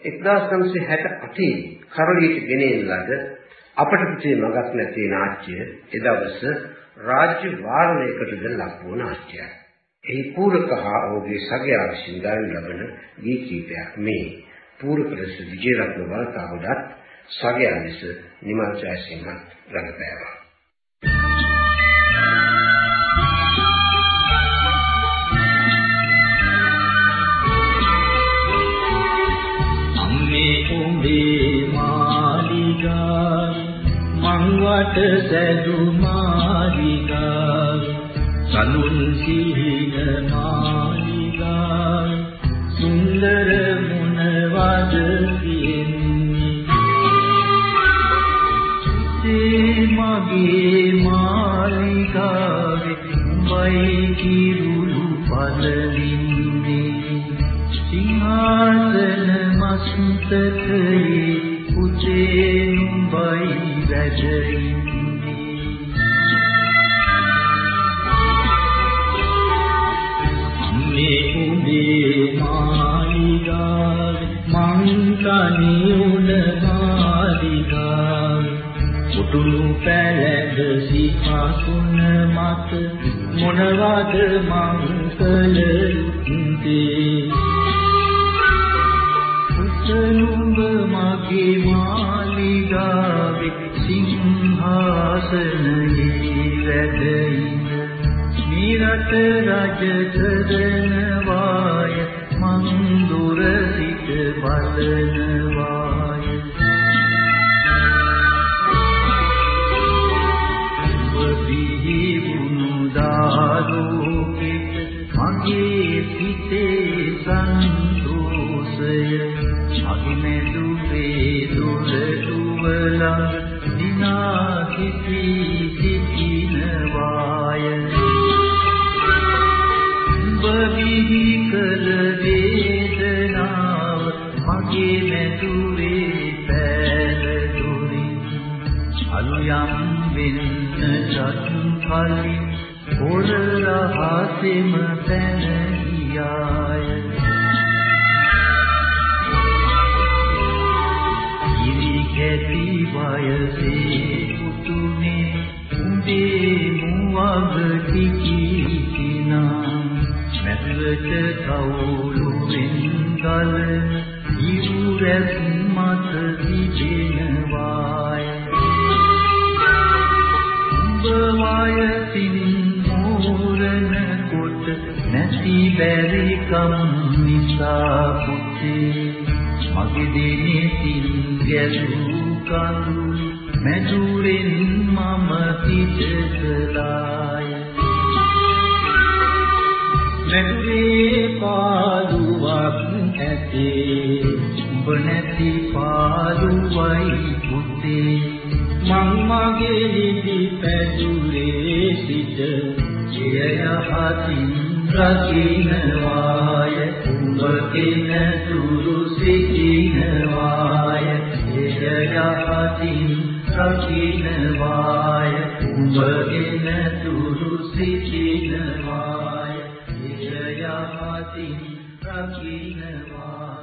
1968 කරලියට ගෙනෙන ලද අපට පිටේ මගක් නැති නාට්‍ය එදවස රාජ්‍ය වාරණයකටද ලක් වූ නාට්‍යයක්. එහි පූරක හා ඔහුගේ සගයා විසින් ගායන ලබන ගී කීපයක් මේ පූරක ලෙස විජේරත්න වලතාවුඩත් සගයා ලෙස නිමල් ජයසිංහත් රඟපෑවා. මංවට සැදු මාලිගා සනුන් සිහින මාලිගා සුන්දර මුනවද කියන්නේ මගේ මාලිගාවේ උඹයි කිරුළු පදලින්නේ සිංහාසන මස්තකයේ උදේ උඹයි මේ උඹේ මාලිගා සිංහාසනයේ වැඩින මිරට රජ කරනවාය මං දුර සිට බලනවාය ඔබී වුණු දාලෝකෙට මගේ සිතේ සන්තෝෂය මගේ මෙදුවේ දුර දුවලා මගේ නැතුවේ පැලදුරි අලුයම් වෙන්න චත් කලින් පොර රහසෙම පැන ගියාය කැටි වයසේ පුතුනේ උඹේ මුවගටි කීනා. මැදට කවුළු වෙන්ගල ඉරුරැස් මත තිබෙනවාය උඹ වයසින් මෝරණ කොට නැති බැරි කම් නිසා පුතේ මගේ දිනේ තින් ගැසූ කඳු මැදුරෙන් මම පිටකලාය මැදුරේ පාළුවක් ඇතේ උඹ නැති පාළුවයි පුතේ. මං මගේ නිදි පැදුරේ සිට ජයහතින් රකින්නවාය. උඹ කෙන තුරු සිටිනවාය. ජයහතින් රකින්නවාය. උඹ කෙන තුරු සිටිනවාය. ජයහතින් දකිනවා